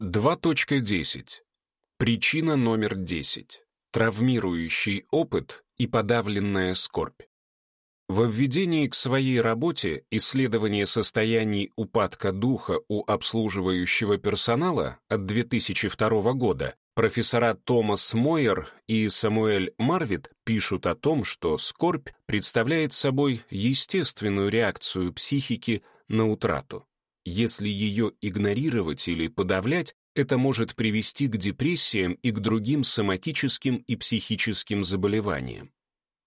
2.10. Причина номер 10. Травмирующий опыт и подавленная скорбь. В введении к своей работе «Исследование состояний упадка духа у обслуживающего персонала» от 2002 года профессора Томас Мойер и Самуэль Марвит пишут о том, что скорбь представляет собой естественную реакцию психики на утрату. Если ее игнорировать или подавлять, это может привести к депрессиям и к другим соматическим и психическим заболеваниям.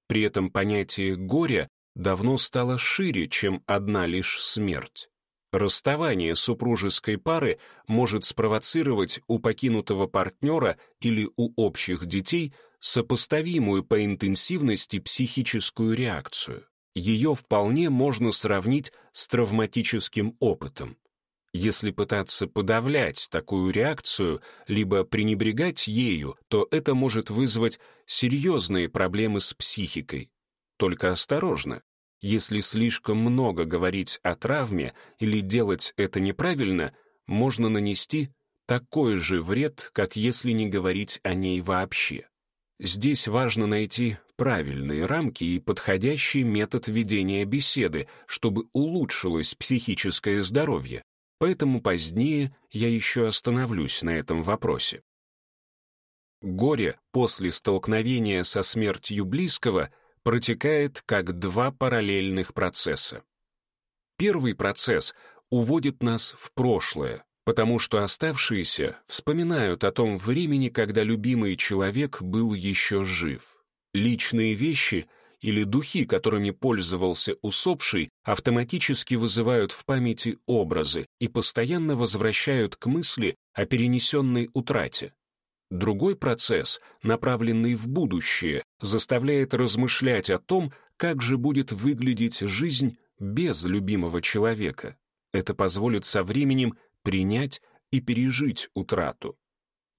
При этом понятие горя давно стало шире, чем одна лишь смерть. Расставание супружеской пары может спровоцировать у покинутого партнера или у общих детей сопоставимую по интенсивности психическую реакцию. Ее вполне можно сравнить с травматическим опытом. Если пытаться подавлять такую реакцию, либо пренебрегать ею, то это может вызвать серьезные проблемы с психикой. Только осторожно. Если слишком много говорить о травме или делать это неправильно, можно нанести такой же вред, как если не говорить о ней вообще. Здесь важно найти правильные рамки и подходящий метод ведения беседы, чтобы улучшилось психическое здоровье, поэтому позднее я еще остановлюсь на этом вопросе. Горе после столкновения со смертью близкого протекает как два параллельных процесса. Первый процесс уводит нас в прошлое, потому что оставшиеся вспоминают о том времени, когда любимый человек был еще жив. Личные вещи — или духи, которыми пользовался усопший, автоматически вызывают в памяти образы и постоянно возвращают к мысли о перенесенной утрате. Другой процесс, направленный в будущее, заставляет размышлять о том, как же будет выглядеть жизнь без любимого человека. Это позволит со временем принять и пережить утрату.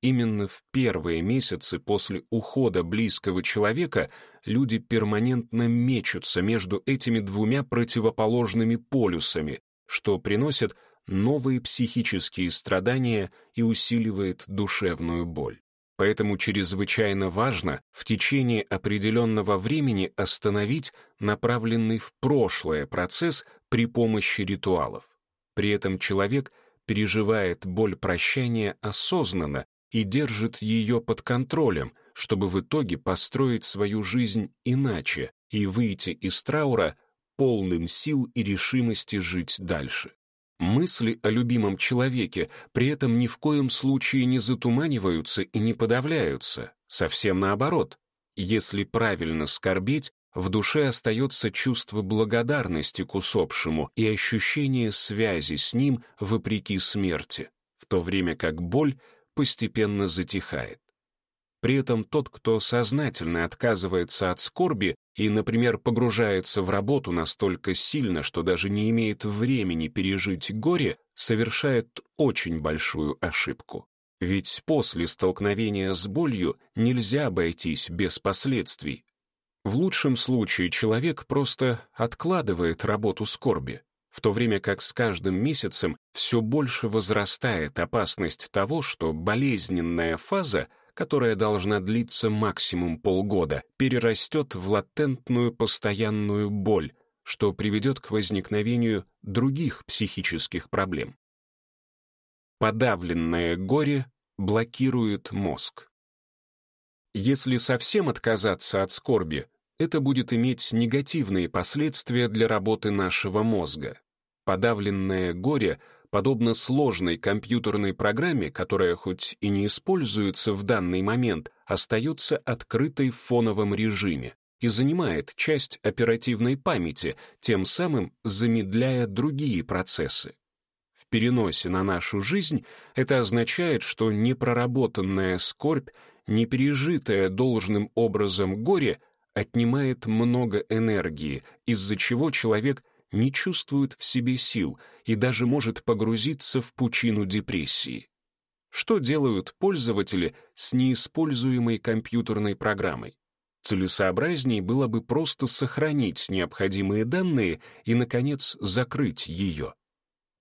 Именно в первые месяцы после ухода близкого человека люди перманентно мечутся между этими двумя противоположными полюсами, что приносит новые психические страдания и усиливает душевную боль. Поэтому чрезвычайно важно в течение определенного времени остановить направленный в прошлое процесс при помощи ритуалов. При этом человек переживает боль прощания осознанно и держит ее под контролем, чтобы в итоге построить свою жизнь иначе и выйти из траура полным сил и решимости жить дальше. Мысли о любимом человеке при этом ни в коем случае не затуманиваются и не подавляются, совсем наоборот. Если правильно скорбеть, в душе остается чувство благодарности к усопшему и ощущение связи с ним вопреки смерти, в то время как боль постепенно затихает. При этом тот, кто сознательно отказывается от скорби и, например, погружается в работу настолько сильно, что даже не имеет времени пережить горе, совершает очень большую ошибку. Ведь после столкновения с болью нельзя обойтись без последствий. В лучшем случае человек просто откладывает работу скорби, в то время как с каждым месяцем все больше возрастает опасность того, что болезненная фаза, которая должна длиться максимум полгода, перерастет в латентную постоянную боль, что приведет к возникновению других психических проблем. Подавленное горе блокирует мозг. Если совсем отказаться от скорби, это будет иметь негативные последствия для работы нашего мозга. Подавленное горе подобно сложной компьютерной программе, которая хоть и не используется в данный момент, остается открытой в фоновом режиме и занимает часть оперативной памяти, тем самым замедляя другие процессы. В переносе на нашу жизнь это означает, что непроработанная скорбь, не пережитая должным образом горе — отнимает много энергии, из-за чего человек не чувствует в себе сил и даже может погрузиться в пучину депрессии. Что делают пользователи с неиспользуемой компьютерной программой? Целесообразнее было бы просто сохранить необходимые данные и, наконец, закрыть ее.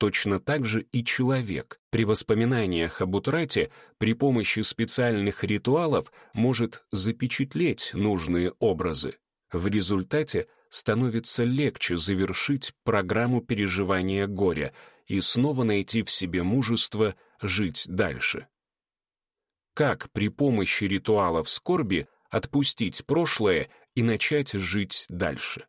Точно так же и человек при воспоминаниях об утрате при помощи специальных ритуалов может запечатлеть нужные образы. В результате становится легче завершить программу переживания горя и снова найти в себе мужество жить дальше. Как при помощи ритуалов скорби отпустить прошлое и начать жить дальше?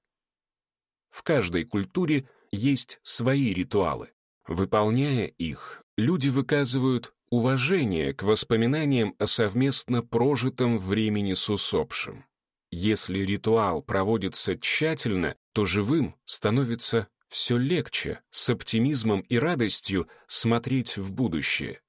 В каждой культуре есть свои ритуалы. Выполняя их, люди выказывают уважение к воспоминаниям о совместно прожитом времени с усопшим. Если ритуал проводится тщательно, то живым становится все легче с оптимизмом и радостью смотреть в будущее.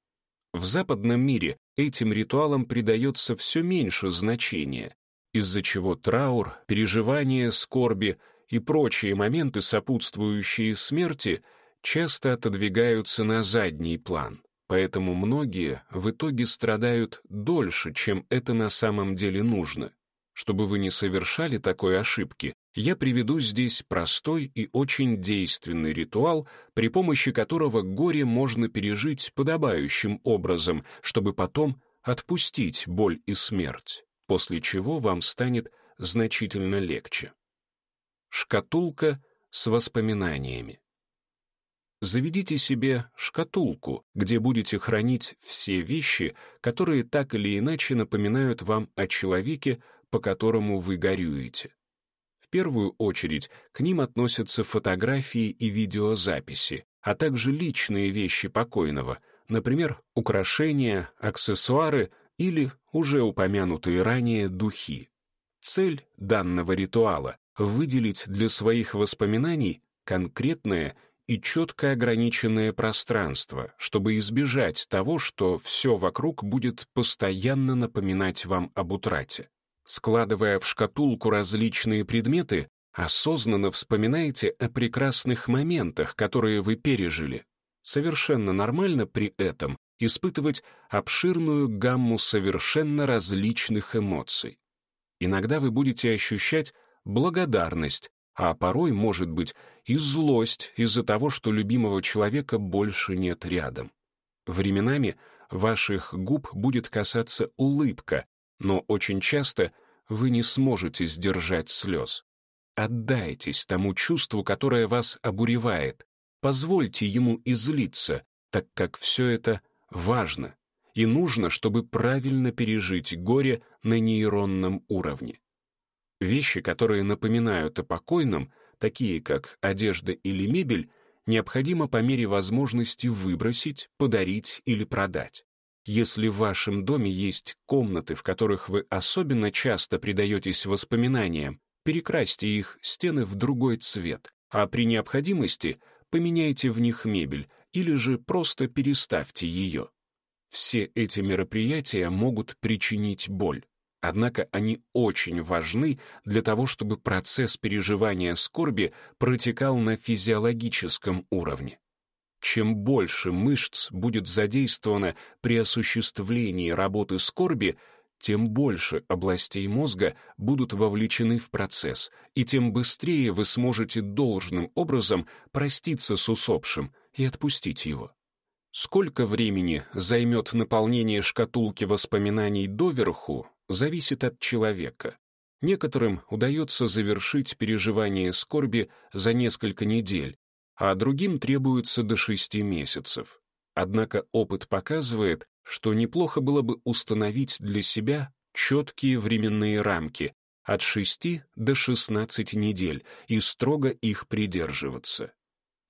В западном мире этим ритуалам придается все меньше значения, из-за чего траур, переживания, скорби и прочие моменты, сопутствующие смерти, часто отодвигаются на задний план, поэтому многие в итоге страдают дольше, чем это на самом деле нужно. Чтобы вы не совершали такой ошибки, я приведу здесь простой и очень действенный ритуал, при помощи которого горе можно пережить подобающим образом, чтобы потом отпустить боль и смерть, после чего вам станет значительно легче. Шкатулка с воспоминаниями. Заведите себе шкатулку, где будете хранить все вещи, которые так или иначе напоминают вам о человеке, по которому вы горюете. В первую очередь к ним относятся фотографии и видеозаписи, а также личные вещи покойного, например, украшения, аксессуары или уже упомянутые ранее духи. Цель данного ритуала — выделить для своих воспоминаний конкретное и четко ограниченное пространство, чтобы избежать того, что все вокруг будет постоянно напоминать вам об утрате. Складывая в шкатулку различные предметы, осознанно вспоминайте о прекрасных моментах, которые вы пережили. Совершенно нормально при этом испытывать обширную гамму совершенно различных эмоций. Иногда вы будете ощущать благодарность, а порой, может быть, и злость из-за того, что любимого человека больше нет рядом. Временами ваших губ будет касаться улыбка, но очень часто вы не сможете сдержать слез. Отдайтесь тому чувству, которое вас обуревает. Позвольте ему излиться, так как все это важно, и нужно, чтобы правильно пережить горе на нейронном уровне. Вещи, которые напоминают о покойном, такие как одежда или мебель, необходимо по мере возможности выбросить, подарить или продать. Если в вашем доме есть комнаты, в которых вы особенно часто предаетесь воспоминаниям, перекрасьте их стены в другой цвет, а при необходимости поменяйте в них мебель или же просто переставьте ее. Все эти мероприятия могут причинить боль. Однако они очень важны для того, чтобы процесс переживания скорби протекал на физиологическом уровне. Чем больше мышц будет задействовано при осуществлении работы скорби, тем больше областей мозга будут вовлечены в процесс, и тем быстрее вы сможете должным образом проститься с усопшим и отпустить его. Сколько времени займет наполнение шкатулки воспоминаний доверху, зависит от человека. Некоторым удается завершить переживание скорби за несколько недель, а другим требуется до шести месяцев. Однако опыт показывает, что неплохо было бы установить для себя четкие временные рамки от 6 до 16 недель и строго их придерживаться.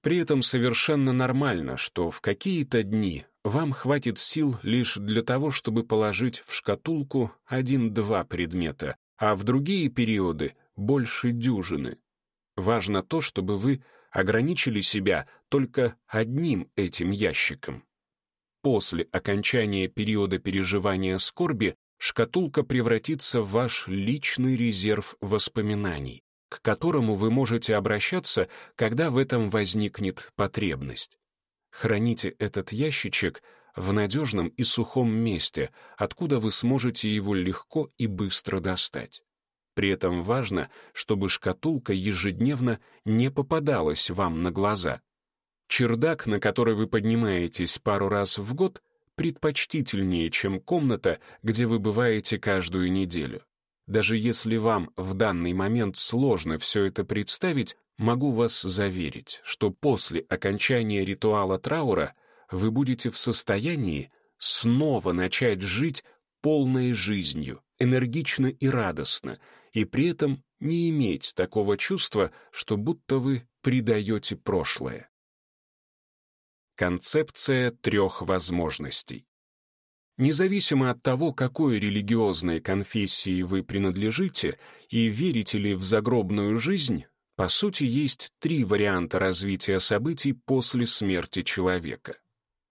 При этом совершенно нормально, что в какие-то дни вам хватит сил лишь для того, чтобы положить в шкатулку один-два предмета, а в другие периоды — больше дюжины. Важно то, чтобы вы ограничили себя только одним этим ящиком. После окончания периода переживания скорби шкатулка превратится в ваш личный резерв воспоминаний, к которому вы можете обращаться, когда в этом возникнет потребность. Храните этот ящичек в надежном и сухом месте, откуда вы сможете его легко и быстро достать. При этом важно, чтобы шкатулка ежедневно не попадалась вам на глаза. Чердак, на который вы поднимаетесь пару раз в год, предпочтительнее, чем комната, где вы бываете каждую неделю. Даже если вам в данный момент сложно все это представить, могу вас заверить, что после окончания ритуала траура вы будете в состоянии снова начать жить полной жизнью, энергично и радостно, и при этом не иметь такого чувства, что будто вы предаете прошлое. Концепция трех возможностей. Независимо от того, какой религиозной конфессии вы принадлежите и верите ли в загробную жизнь, по сути, есть три варианта развития событий после смерти человека.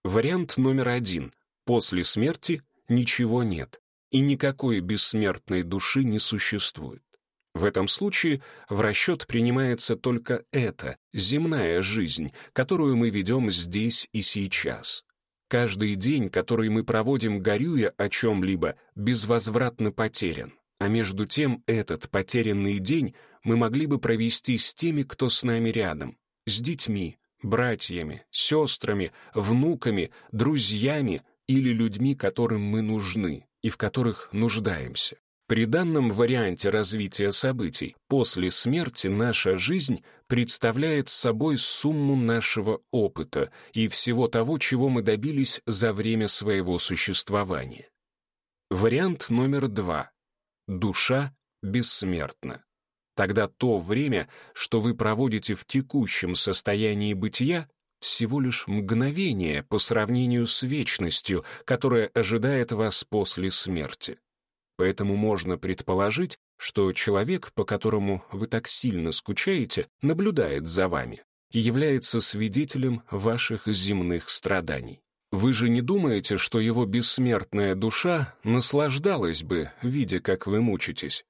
Вариант номер один — после смерти ничего нет, и никакой бессмертной души не существует. В этом случае в расчет принимается только эта, земная жизнь, которую мы ведем здесь и сейчас. Каждый день, который мы проводим, горюя о чем-либо, безвозвратно потерян. А между тем этот потерянный день мы могли бы провести с теми, кто с нами рядом, с детьми, братьями, сестрами, внуками, друзьями или людьми, которым мы нужны и в которых нуждаемся. При данном варианте развития событий после смерти наша жизнь представляет собой сумму нашего опыта и всего того, чего мы добились за время своего существования. Вариант номер два. Душа бессмертна. Тогда то время, что вы проводите в текущем состоянии бытия, всего лишь мгновение по сравнению с вечностью, которая ожидает вас после смерти. Поэтому можно предположить, что человек, по которому вы так сильно скучаете, наблюдает за вами и является свидетелем ваших земных страданий. Вы же не думаете, что его бессмертная душа наслаждалась бы, видя, как вы мучитесь?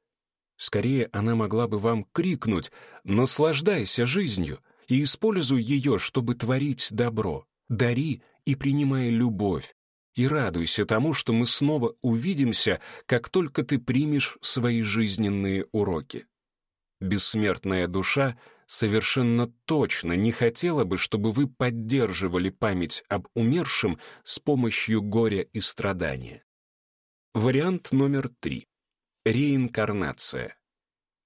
Скорее, она могла бы вам крикнуть «Наслаждайся жизнью!» и используй ее, чтобы творить добро. Дари и принимай любовь, и радуйся тому, что мы снова увидимся, как только ты примешь свои жизненные уроки. Бессмертная душа совершенно точно не хотела бы, чтобы вы поддерживали память об умершем с помощью горя и страдания. Вариант номер три. Реинкарнация.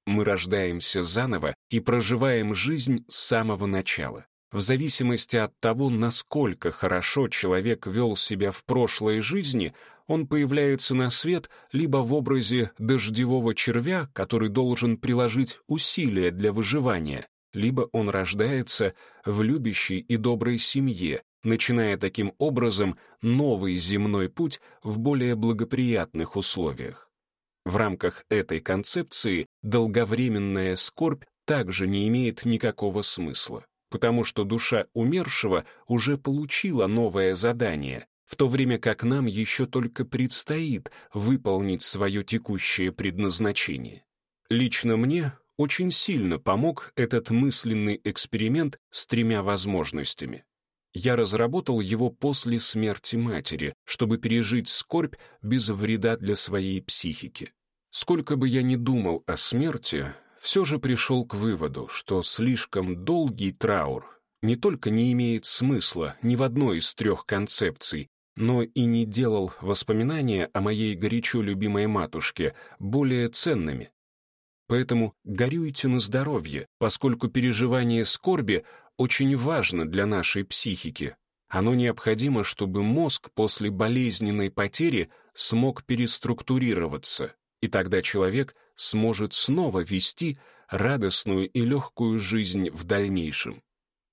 Мы рождаемся заново и проживаем жизнь с самого начала. В зависимости от того, насколько хорошо человек вел себя в прошлой жизни, он появляется на свет либо в образе дождевого червя, который должен приложить усилия для выживания, либо он рождается в любящей и доброй семье, начиная таким образом новый земной путь в более благоприятных условиях. В рамках этой концепции долговременная скорбь также не имеет никакого смысла потому что душа умершего уже получила новое задание, в то время как нам еще только предстоит выполнить свое текущее предназначение. Лично мне очень сильно помог этот мысленный эксперимент с тремя возможностями. Я разработал его после смерти матери, чтобы пережить скорбь без вреда для своей психики. Сколько бы я ни думал о смерти, все же пришел к выводу, что слишком долгий траур не только не имеет смысла ни в одной из трех концепций, но и не делал воспоминания о моей горячо любимой матушке более ценными. Поэтому горюйте на здоровье, поскольку переживание скорби очень важно для нашей психики. Оно необходимо, чтобы мозг после болезненной потери смог переструктурироваться, и тогда человек — сможет снова вести радостную и легкую жизнь в дальнейшем.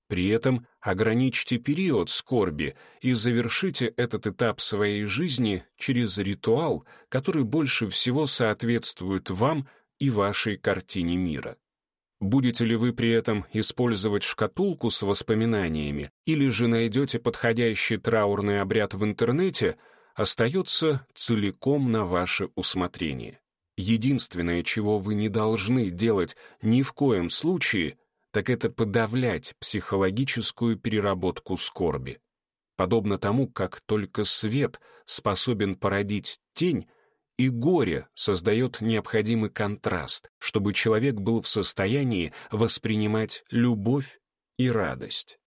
При этом ограничьте период скорби и завершите этот этап своей жизни через ритуал, который больше всего соответствует вам и вашей картине мира. Будете ли вы при этом использовать шкатулку с воспоминаниями или же найдете подходящий траурный обряд в интернете, остается целиком на ваше усмотрение. Единственное, чего вы не должны делать ни в коем случае, так это подавлять психологическую переработку скорби. Подобно тому, как только свет способен породить тень, и горе создает необходимый контраст, чтобы человек был в состоянии воспринимать любовь и радость.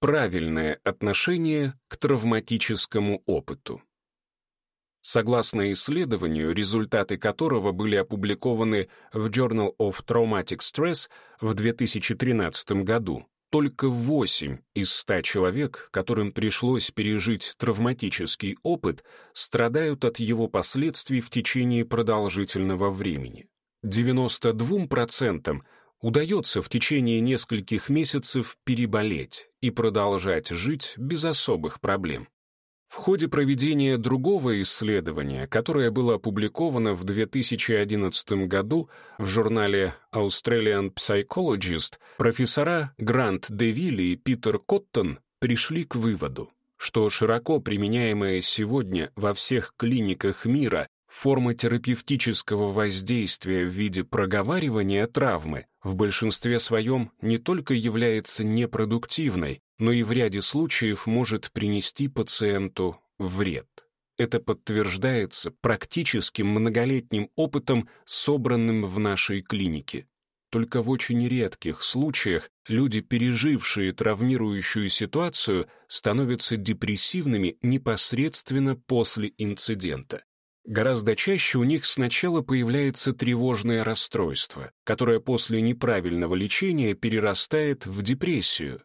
правильное отношение к травматическому опыту. Согласно исследованию, результаты которого были опубликованы в Journal of Traumatic Stress в 2013 году, только 8 из 100 человек, которым пришлось пережить травматический опыт, страдают от его последствий в течение продолжительного времени. 92% удается в течение нескольких месяцев переболеть и продолжать жить без особых проблем. В ходе проведения другого исследования, которое было опубликовано в 2011 году в журнале Australian Psychologist, профессора Грант Девилли и Питер Коттон пришли к выводу, что широко применяемая сегодня во всех клиниках мира форма терапевтического воздействия в виде проговаривания травмы в большинстве своем не только является непродуктивной, но и в ряде случаев может принести пациенту вред. Это подтверждается практическим многолетним опытом, собранным в нашей клинике. Только в очень редких случаях люди, пережившие травмирующую ситуацию, становятся депрессивными непосредственно после инцидента. Гораздо чаще у них сначала появляется тревожное расстройство, которое после неправильного лечения перерастает в депрессию,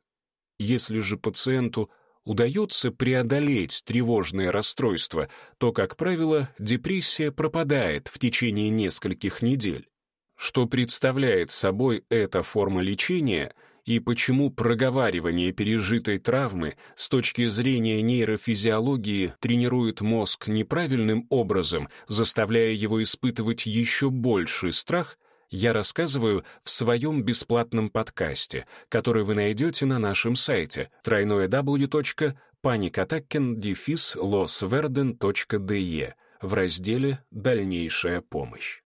если же пациенту удается преодолеть тревожное расстройство, то, как правило, депрессия пропадает в течение нескольких недель. Что представляет собой эта форма лечения и почему проговаривание пережитой травмы с точки зрения нейрофизиологии тренирует мозг неправильным образом, заставляя его испытывать еще больший страх – я рассказываю в своем бесплатном подкасте, который вы найдете на нашем сайте www.panicatacken-losverden.de в разделе «Дальнейшая помощь».